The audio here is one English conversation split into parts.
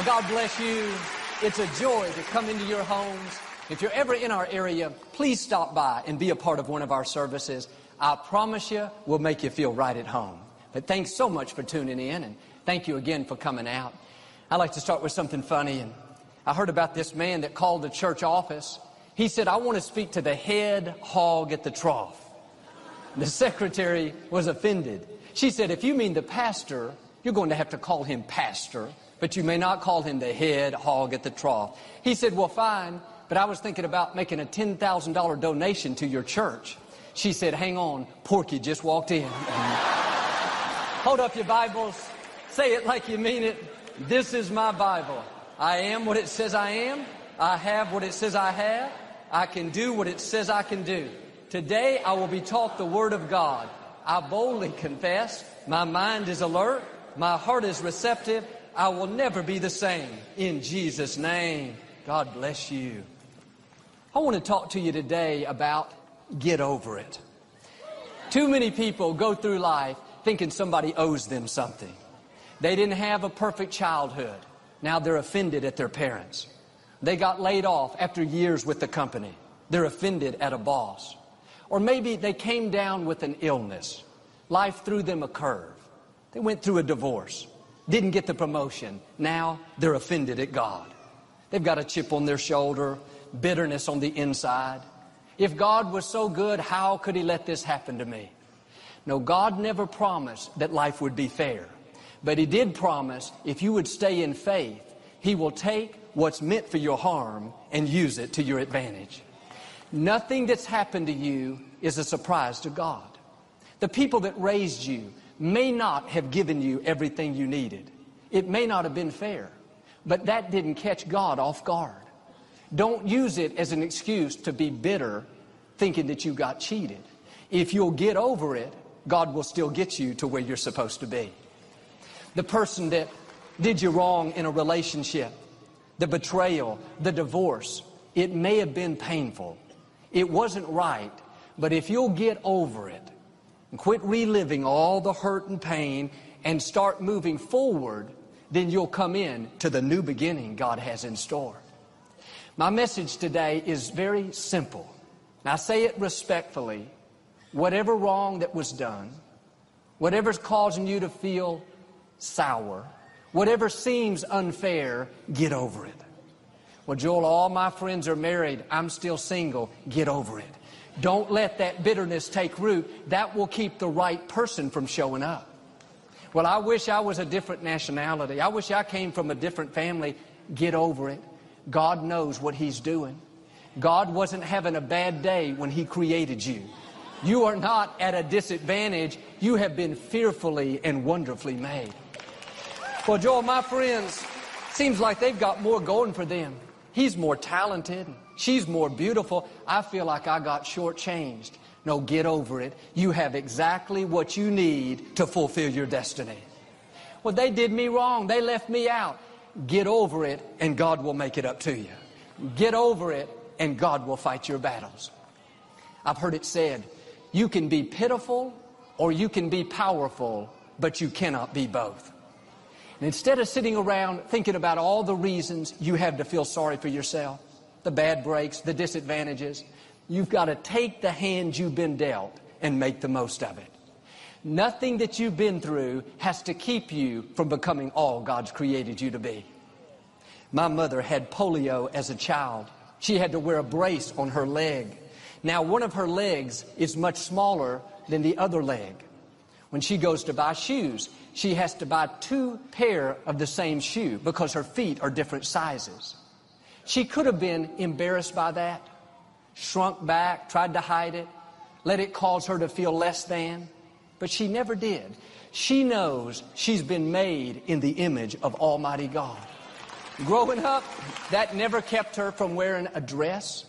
Well, God bless you. It's a joy to come into your homes. If you're ever in our area, please stop by and be a part of one of our services. I promise you, we'll make you feel right at home. But thanks so much for tuning in, and thank you again for coming out. I'd like to start with something funny, and I heard about this man that called the church office. He said, I want to speak to the head hog at the trough. The secretary was offended. She said, if you mean the pastor, you're going to have to call him pastor, but you may not call him the head hog at the trough. He said, well, fine, but I was thinking about making a $10,000 donation to your church. She said, hang on, Porky just walked in. Hold up your Bibles. Say it like you mean it. This is my Bible. I am what it says I am. I have what it says I have. I can do what it says I can do. Today I will be taught the Word of God. I boldly confess. My mind is alert. My heart is receptive. I will never be the same. In Jesus' name, God bless you. I want to talk to you today about get over it. Too many people go through life thinking somebody owes them something. They didn't have a perfect childhood. Now they're offended at their parents. They got laid off after years with the company. They're offended at a boss. Or maybe they came down with an illness. Life threw them a curve. They went through a divorce. Didn't get the promotion. Now they're offended at God. They've got a chip on their shoulder, bitterness on the inside. If God was so good, how could he let this happen to me? No, God never promised that life would be fair. But he did promise if you would stay in faith, he will take what's meant for your harm and use it to your advantage. Nothing that's happened to you is a surprise to God. The people that raised you may not have given you everything you needed. It may not have been fair, but that didn't catch God off guard. Don't use it as an excuse to be bitter thinking that you got cheated. If you'll get over it, God will still get you to where you're supposed to be. The person that did you wrong in a relationship, the betrayal, the divorce, it may have been painful. It wasn't right, but if you'll get over it and quit reliving all the hurt and pain and start moving forward, then you'll come in to the new beginning God has in store. My message today is very simple. I say it respectfully. Whatever wrong that was done, whatever's causing you to feel sour, whatever seems unfair, get over it. Well, Joel, all my friends are married. I'm still single. Get over it. Don't let that bitterness take root. That will keep the right person from showing up. Well, I wish I was a different nationality. I wish I came from a different family. Get over it. God knows what He's doing. God wasn't having a bad day when He created you. You are not at a disadvantage. You have been fearfully and wonderfully made. Well, Joel, my friends, seems like they've got more going for them. He's more talented. She's more beautiful. I feel like I got shortchanged. No, get over it. You have exactly what you need to fulfill your destiny. Well, they did me wrong. They left me out. Get over it and God will make it up to you. Get over it and God will fight your battles. I've heard it said, you can be pitiful or you can be powerful, but you cannot be both. And instead of sitting around thinking about all the reasons you have to feel sorry for yourself, the bad breaks, the disadvantages, you've got to take the hand you've been dealt and make the most of it. Nothing that you've been through has to keep you from becoming all God's created you to be. My mother had polio as a child. She had to wear a brace on her leg. Now, one of her legs is much smaller than the other leg. When she goes to buy shoes, she has to buy two pair of the same shoe because her feet are different sizes. She could have been embarrassed by that, shrunk back, tried to hide it, let it cause her to feel less than, but she never did. She knows she's been made in the image of Almighty God. Growing up, that never kept her from wearing a dress.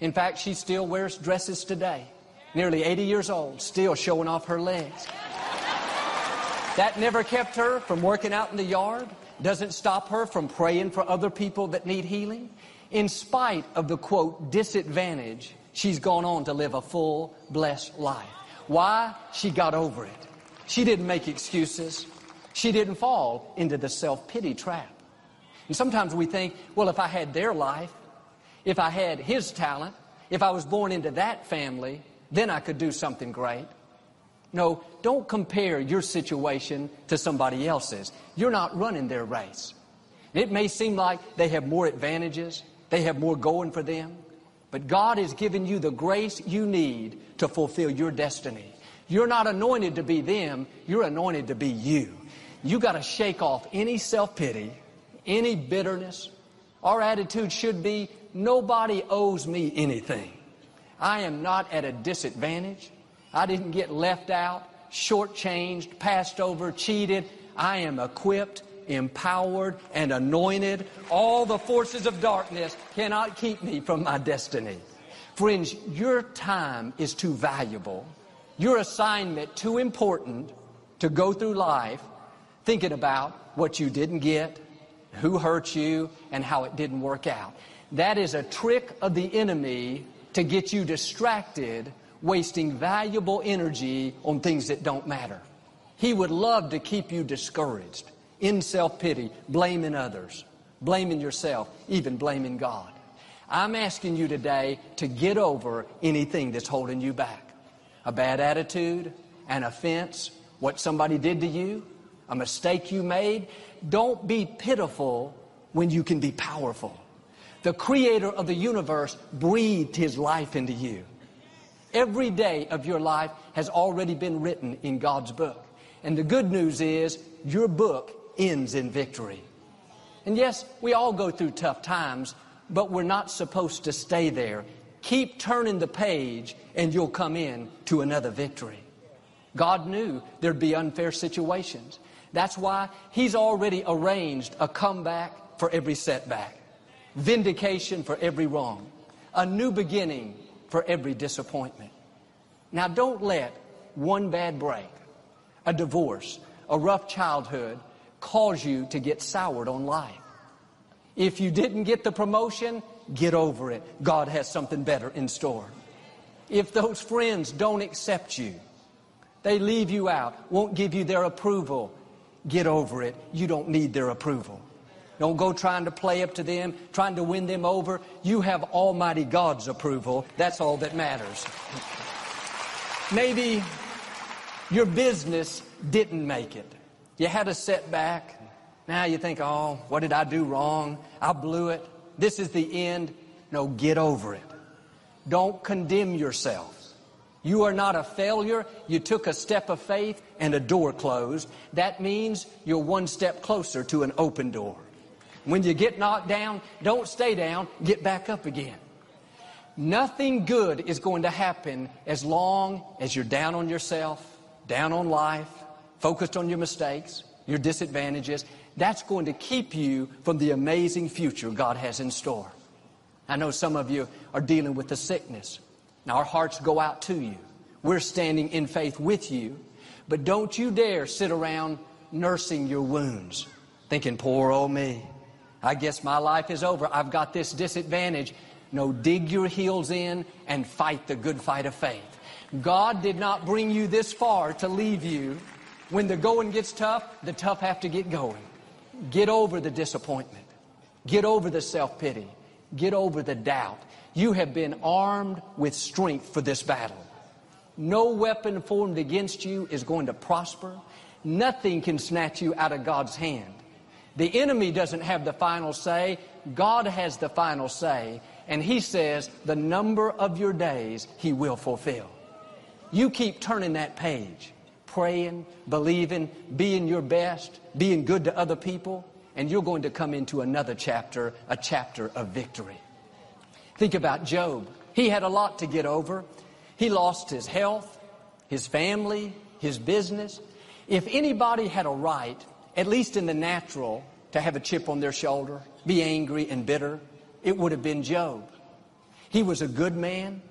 In fact, she still wears dresses today. Nearly 80 years old, still showing off her legs. That never kept her from working out in the yard. Doesn't stop her from praying for other people that need healing. In spite of the quote, disadvantage, she's gone on to live a full, blessed life. Why? She got over it. She didn't make excuses. She didn't fall into the self-pity trap. And sometimes we think, well, if I had their life, if I had his talent, if I was born into that family, then I could do something great. No, don't compare your situation to somebody else's. You're not running their race. It may seem like they have more advantages, they have more going for them, but God has given you the grace you need to fulfill your destiny. You're not anointed to be them, you're anointed to be you. You got to shake off any self pity, any bitterness. Our attitude should be nobody owes me anything. I am not at a disadvantage. I didn't get left out, shortchanged, passed over, cheated. I am equipped, empowered, and anointed. All the forces of darkness cannot keep me from my destiny. Friends, your time is too valuable, your assignment too important to go through life thinking about what you didn't get, who hurt you, and how it didn't work out. That is a trick of the enemy to get you distracted, wasting valuable energy on things that don't matter. He would love to keep you discouraged, in self-pity, blaming others, blaming yourself, even blaming God. I'm asking you today to get over anything that's holding you back. A bad attitude, an offense, what somebody did to you, a mistake you made. Don't be pitiful when you can be powerful. The creator of the universe breathed his life into you. Every day of your life has already been written in God's book. And the good news is your book ends in victory. And yes, we all go through tough times, but we're not supposed to stay there. Keep turning the page and you'll come in to another victory. God knew there'd be unfair situations. That's why He's already arranged a comeback for every setback, vindication for every wrong, a new beginning for every disappointment. Now, don't let one bad break, a divorce, a rough childhood cause you to get soured on life. If you didn't get the promotion, get over it. God has something better in store. If those friends don't accept you, they leave you out, won't give you their approval, Get over it. You don't need their approval. Don't go trying to play up to them, trying to win them over. You have Almighty God's approval. That's all that matters. Maybe your business didn't make it. You had a setback. Now you think, oh, what did I do wrong? I blew it. This is the end. No, get over it. Don't condemn yourself. You are not a failure. You took a step of faith and a door closed. That means you're one step closer to an open door. When you get knocked down, don't stay down, get back up again. Nothing good is going to happen as long as you're down on yourself, down on life, focused on your mistakes, your disadvantages. That's going to keep you from the amazing future God has in store. I know some of you are dealing with the sickness now, our hearts go out to you. We're standing in faith with you. But don't you dare sit around nursing your wounds, thinking, poor old me. I guess my life is over. I've got this disadvantage. No, dig your heels in and fight the good fight of faith. God did not bring you this far to leave you. When the going gets tough, the tough have to get going. Get over the disappointment. Get over the self-pity. Get over the doubt. You have been armed with strength for this battle. No weapon formed against you is going to prosper. Nothing can snatch you out of God's hand. The enemy doesn't have the final say. God has the final say. And he says the number of your days he will fulfill. You keep turning that page, praying, believing, being your best, being good to other people, and you're going to come into another chapter, a chapter of victory. Think about Job. He had a lot to get over. He lost his health, his family, his business. If anybody had a right, at least in the natural, to have a chip on their shoulder, be angry and bitter, it would have been Job. He was a good man.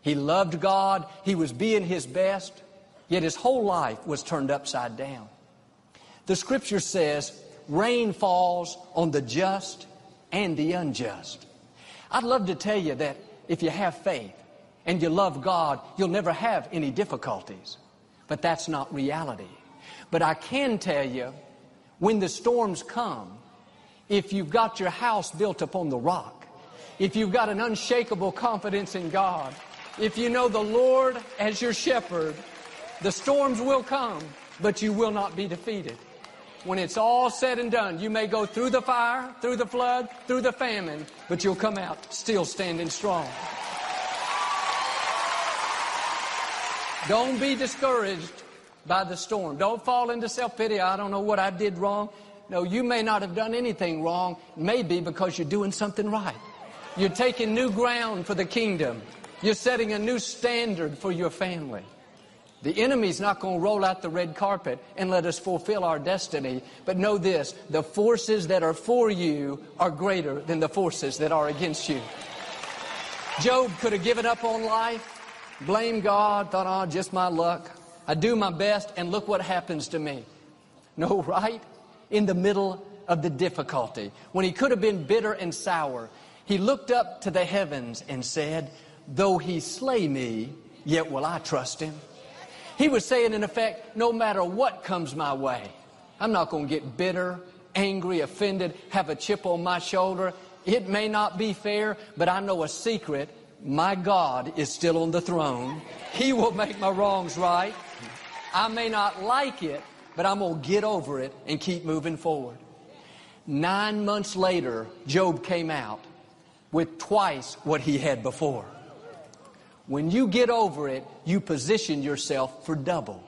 He loved God. He was being his best. Yet his whole life was turned upside down. The scripture says, rain falls on the just and the unjust. I'd love to tell you that if you have faith and you love God, you'll never have any difficulties. But that's not reality. But I can tell you, when the storms come, if you've got your house built upon the rock, if you've got an unshakable confidence in God, if you know the Lord as your shepherd, the storms will come, but you will not be defeated. When it's all said and done, you may go through the fire, through the flood, through the famine, but you'll come out still standing strong. Don't be discouraged by the storm. Don't fall into self-pity. I don't know what I did wrong. No, you may not have done anything wrong. Maybe because you're doing something right. You're taking new ground for the kingdom. You're setting a new standard for your family. The enemy's not going to roll out the red carpet and let us fulfill our destiny. But know this, the forces that are for you are greater than the forces that are against you. Job could have given up on life, blamed God, thought, oh, just my luck. I do my best and look what happens to me. No, right? In the middle of the difficulty, when he could have been bitter and sour, he looked up to the heavens and said, Though he slay me, yet will I trust him. He was saying, in effect, no matter what comes my way, I'm not going to get bitter, angry, offended, have a chip on my shoulder. It may not be fair, but I know a secret. My God is still on the throne. He will make my wrongs right. I may not like it, but I'm going to get over it and keep moving forward. Nine months later, Job came out with twice what he had before. When you get over it, you position yourself for double.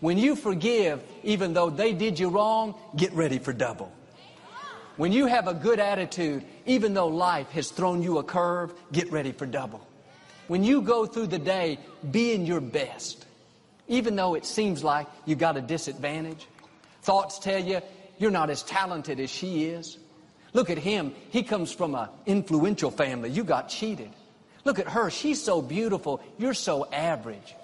When you forgive, even though they did you wrong, get ready for double. When you have a good attitude, even though life has thrown you a curve, get ready for double. When you go through the day being your best, even though it seems like you got a disadvantage, thoughts tell you you're not as talented as she is. Look at him. He comes from an influential family. You got cheated. Look at her. She's so beautiful. You're so average.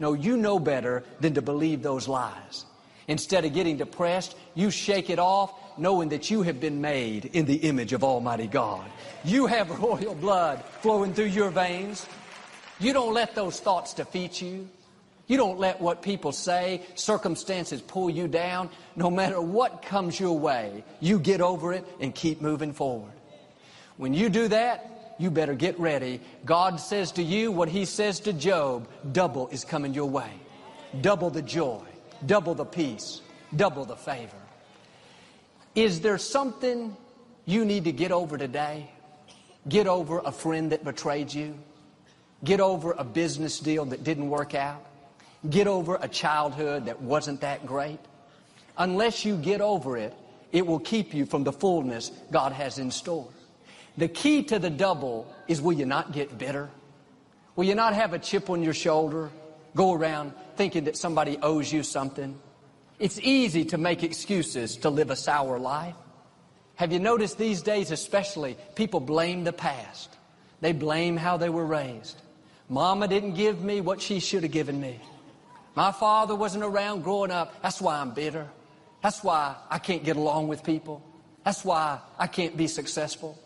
No, you know better than to believe those lies. Instead of getting depressed, you shake it off knowing that you have been made in the image of Almighty God. You have royal blood flowing through your veins. You don't let those thoughts defeat you. You don't let what people say, circumstances pull you down. No matter what comes your way, you get over it and keep moving forward. When you do that, you better get ready. God says to you what he says to Job, double is coming your way. Double the joy, double the peace, double the favor. Is there something you need to get over today? Get over a friend that betrayed you. Get over a business deal that didn't work out. Get over a childhood that wasn't that great. Unless you get over it, it will keep you from the fullness God has in store. The key to the double is will you not get bitter? Will you not have a chip on your shoulder? Go around thinking that somebody owes you something? It's easy to make excuses to live a sour life. Have you noticed these days especially, people blame the past. They blame how they were raised. Mama didn't give me what she should have given me. My father wasn't around growing up. That's why I'm bitter. That's why I can't get along with people. That's why I can't be successful.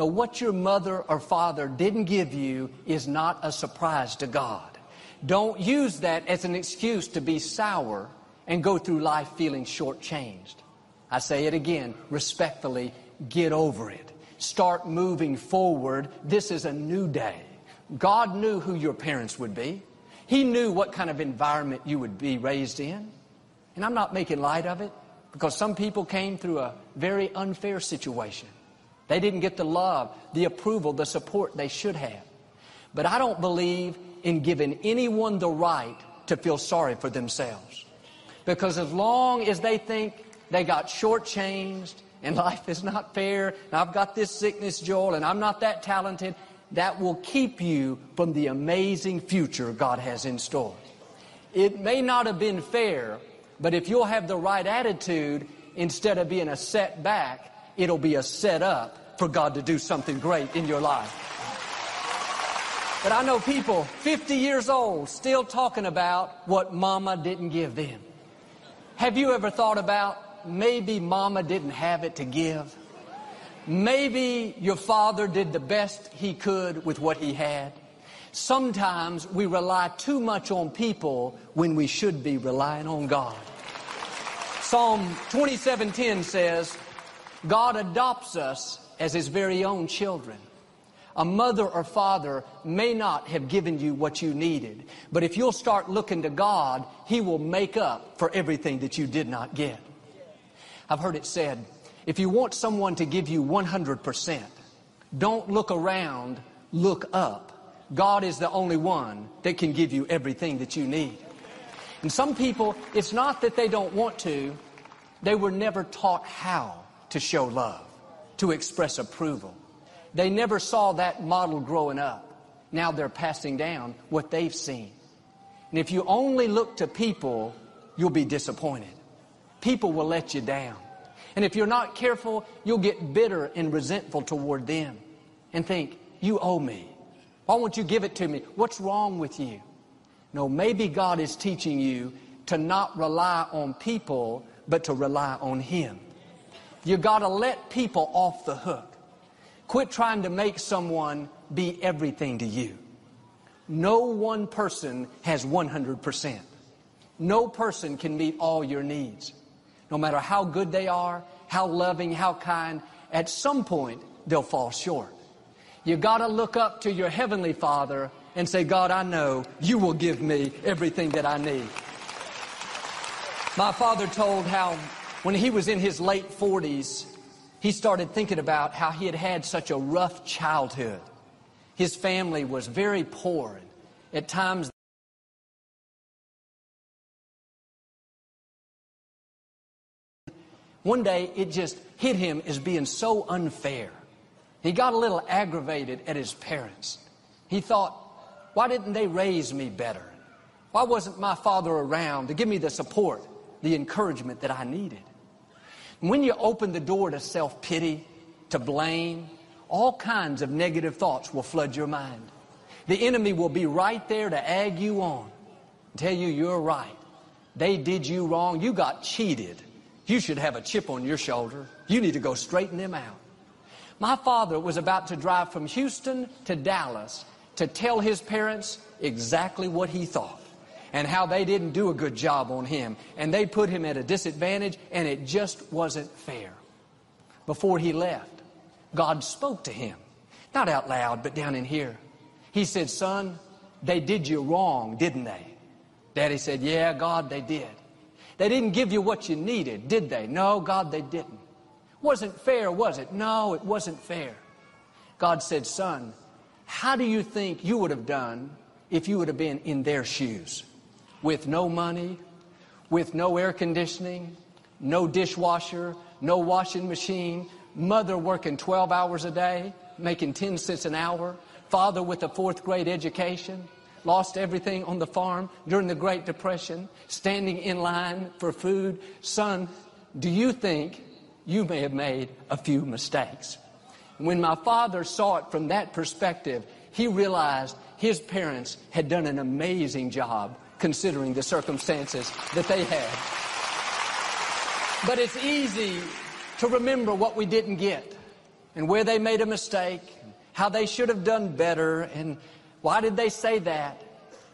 No, what your mother or father didn't give you is not a surprise to God. Don't use that as an excuse to be sour and go through life feeling shortchanged. I say it again, respectfully, get over it. Start moving forward. This is a new day. God knew who your parents would be. He knew what kind of environment you would be raised in. And I'm not making light of it because some people came through a very unfair situation. They didn't get the love, the approval, the support they should have. But I don't believe in giving anyone the right to feel sorry for themselves. Because as long as they think they got shortchanged and life is not fair, and I've got this sickness, Joel, and I'm not that talented, that will keep you from the amazing future God has in store. It may not have been fair, but if you'll have the right attitude, instead of being a setback, it'll be a setup for God to do something great in your life. But I know people 50 years old still talking about what mama didn't give them. Have you ever thought about maybe mama didn't have it to give? Maybe your father did the best he could with what he had. Sometimes we rely too much on people when we should be relying on God. Psalm 27:10 says, God adopts us as His very own children. A mother or father may not have given you what you needed, but if you'll start looking to God, He will make up for everything that you did not get. I've heard it said, if you want someone to give you 100%, don't look around, look up. God is the only one that can give you everything that you need. And some people, it's not that they don't want to, they were never taught how to show love, to express approval. They never saw that model growing up. Now they're passing down what they've seen. And if you only look to people, you'll be disappointed. People will let you down. And if you're not careful, you'll get bitter and resentful toward them and think, you owe me. Why won't you give it to me? What's wrong with you? No, maybe God is teaching you to not rely on people, but to rely on Him. You got to let people off the hook. Quit trying to make someone be everything to you. No one person has 100%. No person can meet all your needs. No matter how good they are, how loving, how kind, at some point they'll fall short. You got to look up to your heavenly Father and say, God, I know you will give me everything that I need. My father told how when he was in his late 40s, he started thinking about how he had had such a rough childhood. His family was very poor. And At times, one day it just hit him as being so unfair. He got a little aggravated at his parents. He thought, why didn't they raise me better? Why wasn't my father around to give me the support, the encouragement that I needed? When you open the door to self-pity, to blame, all kinds of negative thoughts will flood your mind. The enemy will be right there to egg you on, tell you you're right. They did you wrong. You got cheated. You should have a chip on your shoulder. You need to go straighten them out. My father was about to drive from Houston to Dallas to tell his parents exactly what he thought and how they didn't do a good job on him and they put him at a disadvantage and it just wasn't fair. Before he left, God spoke to him. Not out loud, but down in here. He said, son, they did you wrong, didn't they? Daddy said, yeah, God, they did. They didn't give you what you needed, did they? No, God, they didn't. Wasn't fair, was it? No, it wasn't fair. God said, son, how do you think you would have done if you would have been in their shoes? With no money, with no air conditioning, no dishwasher, no washing machine, mother working 12 hours a day, making 10 cents an hour, father with a fourth grade education, lost everything on the farm during the Great Depression, standing in line for food. Son, do you think you may have made a few mistakes. When my father saw it from that perspective, he realized his parents had done an amazing job considering the circumstances that they had. But it's easy to remember what we didn't get and where they made a mistake, how they should have done better, and why did they say that?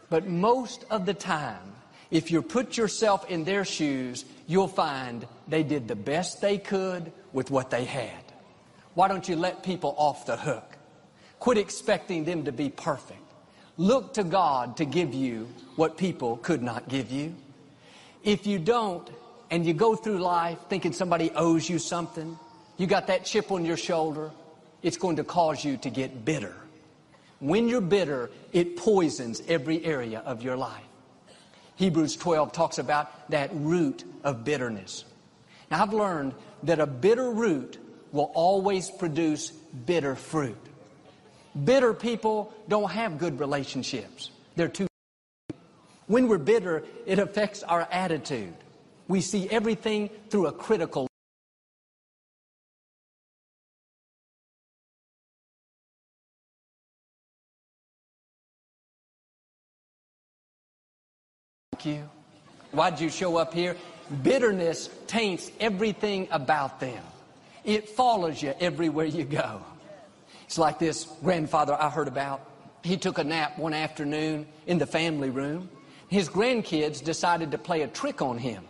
But most of the time, if you put yourself in their shoes, you'll find they did the best they could with what they had. Why don't you let people off the hook? Quit expecting them to be perfect. Look to God to give you what people could not give you. If you don't, and you go through life thinking somebody owes you something, you got that chip on your shoulder, it's going to cause you to get bitter. When you're bitter, it poisons every area of your life. Hebrews 12 talks about that root of bitterness. Now, I've learned that a bitter root will always produce bitter fruit. Bitter people don't have good relationships. They're too. When we're bitter, it affects our attitude. We see everything through a critical you? Why'd you show up here? Bitterness taints everything about them. It follows you everywhere you go. It's like this grandfather I heard about. He took a nap one afternoon in the family room. His grandkids decided to play a trick on him.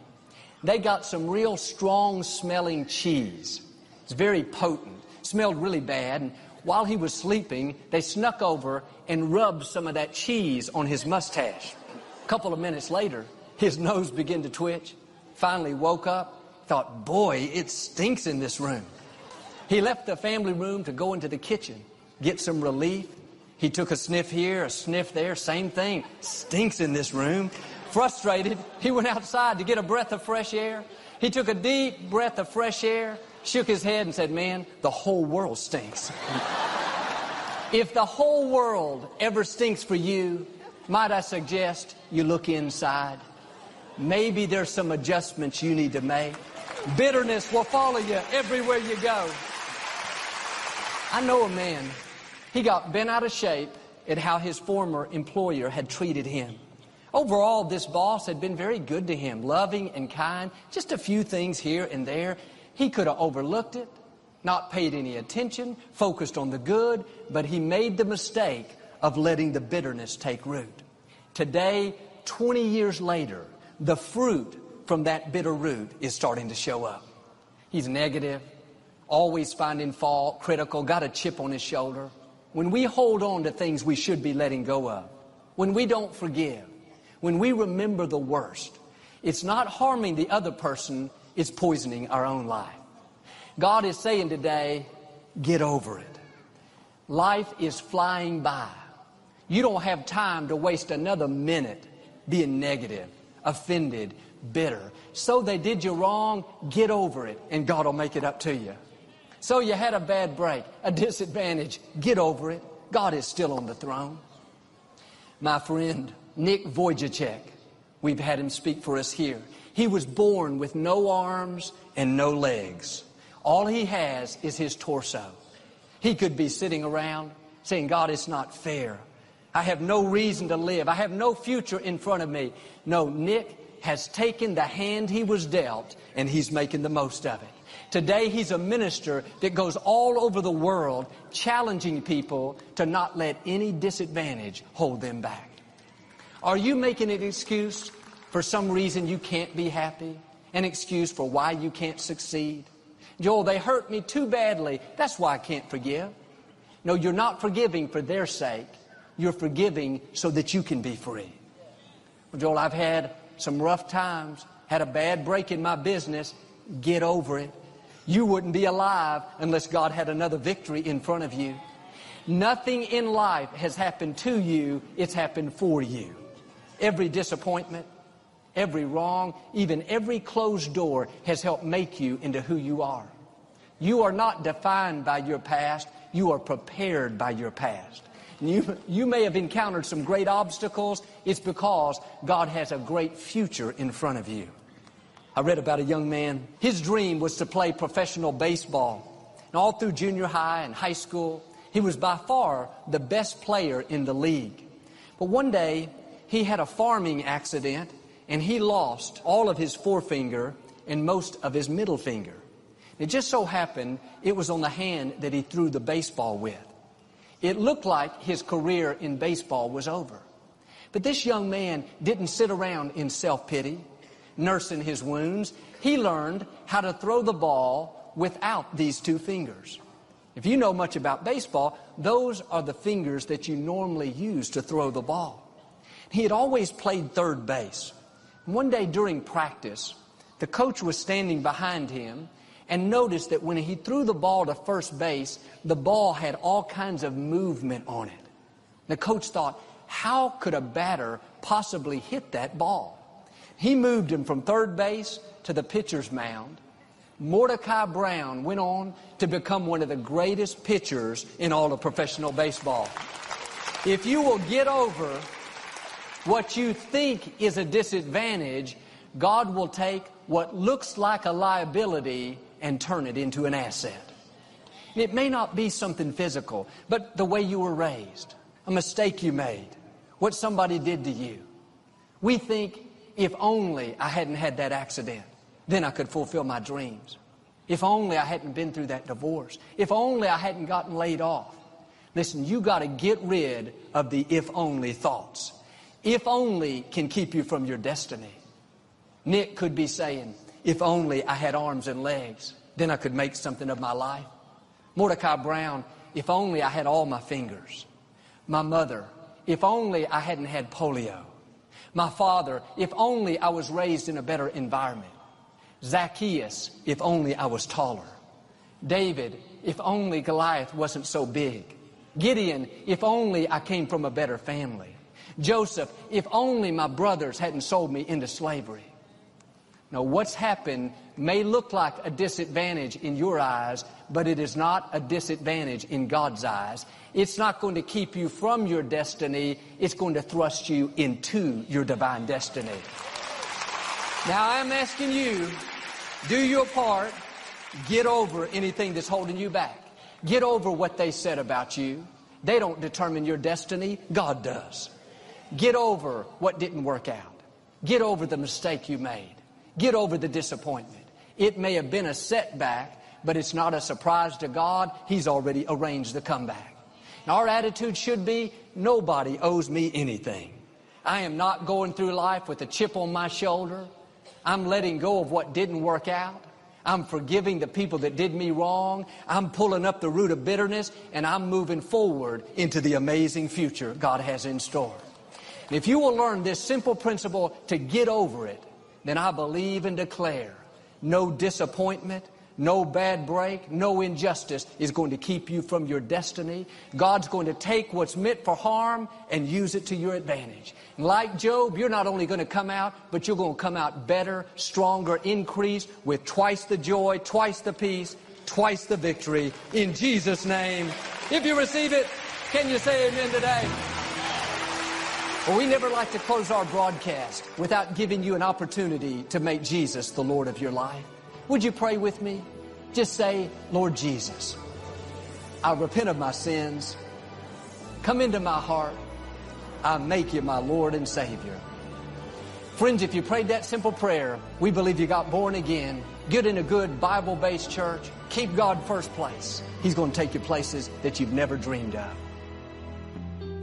They got some real strong smelling cheese. It's very potent. Smelled really bad. And while he was sleeping, they snuck over and rubbed some of that cheese on his mustache. A couple of minutes later, his nose began to twitch. Finally woke up, thought, boy, it stinks in this room. He left the family room to go into the kitchen, get some relief. He took a sniff here, a sniff there, same thing. Stinks in this room. Frustrated, he went outside to get a breath of fresh air. He took a deep breath of fresh air, shook his head and said, man, the whole world stinks. if the whole world ever stinks for you, might I suggest you look inside? Maybe there's some adjustments you need to make. Bitterness will follow you everywhere you go. I know a man, he got bent out of shape at how his former employer had treated him. Overall, this boss had been very good to him, loving and kind, just a few things here and there. He could have overlooked it, not paid any attention, focused on the good, but he made the mistake of letting the bitterness take root. Today, 20 years later, the fruit from that bitter root is starting to show up. He's negative, always finding fault, critical, got a chip on his shoulder. When we hold on to things we should be letting go of, when we don't forgive, when we remember the worst, it's not harming the other person, it's poisoning our own life. God is saying today, get over it. Life is flying by. You don't have time to waste another minute being negative, offended, bitter. So they did you wrong, get over it, and God will make it up to you. So you had a bad break, a disadvantage, get over it. God is still on the throne. My friend, Nick Vujicic, we've had him speak for us here. He was born with no arms and no legs. All he has is his torso. He could be sitting around saying, God, it's not fair. I have no reason to live. I have no future in front of me. No, Nick has taken the hand he was dealt and he's making the most of it. Today he's a minister that goes all over the world challenging people to not let any disadvantage hold them back. Are you making an excuse for some reason you can't be happy? An excuse for why you can't succeed? Joel, they hurt me too badly. That's why I can't forgive. No, you're not forgiving for their sake. You're forgiving so that you can be free. Well, Joel, I've had some rough times, had a bad break in my business. Get over it. You wouldn't be alive unless God had another victory in front of you. Nothing in life has happened to you, it's happened for you. Every disappointment, every wrong, even every closed door has helped make you into who you are. You are not defined by your past, you are prepared by your past. You, you may have encountered some great obstacles. It's because God has a great future in front of you. I read about a young man. His dream was to play professional baseball. And all through junior high and high school, he was by far the best player in the league. But one day, he had a farming accident and he lost all of his forefinger and most of his middle finger. It just so happened it was on the hand that he threw the baseball with. It looked like his career in baseball was over. But this young man didn't sit around in self-pity, nursing his wounds. He learned how to throw the ball without these two fingers. If you know much about baseball, those are the fingers that you normally use to throw the ball. He had always played third base. One day during practice, the coach was standing behind him and noticed that when he threw the ball to first base, the ball had all kinds of movement on it. The coach thought, how could a batter possibly hit that ball? He moved him from third base to the pitcher's mound. Mordecai Brown went on to become one of the greatest pitchers in all of professional baseball. If you will get over what you think is a disadvantage, God will take what looks like a liability and turn it into an asset. It may not be something physical, but the way you were raised, a mistake you made, what somebody did to you. We think, if only I hadn't had that accident, then I could fulfill my dreams. If only I hadn't been through that divorce. If only I hadn't gotten laid off. Listen, you got to get rid of the if only thoughts. If only can keep you from your destiny. Nick could be saying, if only I had arms and legs. then I could make something of my life. Mordecai Brown, if only I had all my fingers. My mother, if only I hadn't had polio. My father, if only I was raised in a better environment. Zacchaeus, if only I was taller. David, if only Goliath wasn't so big. Gideon, if only I came from a better family. Joseph, if only my brothers hadn't sold me into slavery. Now, what's happened may look like a disadvantage in your eyes, but it is not a disadvantage in God's eyes. It's not going to keep you from your destiny. It's going to thrust you into your divine destiny. Now, I'm asking you, do your part. Get over anything that's holding you back. Get over what they said about you. They don't determine your destiny. God does. Get over what didn't work out. Get over the mistake you made. Get over the disappointment. It may have been a setback, but it's not a surprise to God. He's already arranged the comeback. Now, our attitude should be, nobody owes me anything. I am not going through life with a chip on my shoulder. I'm letting go of what didn't work out. I'm forgiving the people that did me wrong. I'm pulling up the root of bitterness and I'm moving forward into the amazing future God has in store. And if you will learn this simple principle to get over it, then I believe and declare no disappointment, no bad break, no injustice is going to keep you from your destiny. God's going to take what's meant for harm and use it to your advantage. Like Job, you're not only going to come out, but you're going to come out better, stronger, increased with twice the joy, twice the peace, twice the victory. In Jesus' name. If you receive it, can you say amen today? Well, we never like to close our broadcast without giving you an opportunity to make Jesus the Lord of your life. Would you pray with me? Just say, Lord Jesus, I repent of my sins. Come into my heart. I make you my Lord and Savior. Friends, if you prayed that simple prayer, we believe you got born again. Get in a good Bible-based church. Keep God first place. He's going to take you places that you've never dreamed of.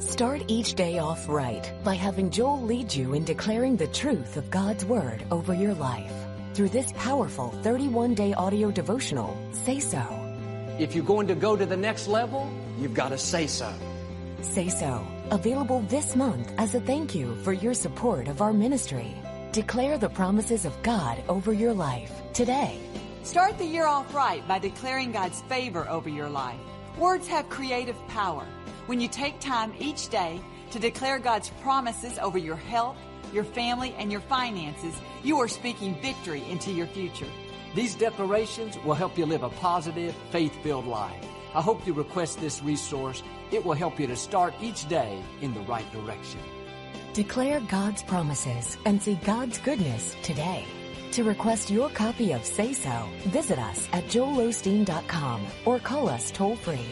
Start each day off right by having Joel lead you in declaring the truth of God's Word over your life. Through this powerful 31 day audio devotional, Say So. If you're going to go to the next level, you've got to say so. Say So. Available this month as a thank you for your support of our ministry. Declare the promises of God over your life today. Start the year off right by declaring God's favor over your life. Words have creative power. When you take time each day to declare God's promises over your health, your family, and your finances, you are speaking victory into your future. These declarations will help you live a positive, faith-filled life. I hope you request this resource. It will help you to start each day in the right direction. Declare God's promises and see God's goodness today. To request your copy of Say So, visit us at joelosteen.com or call us toll free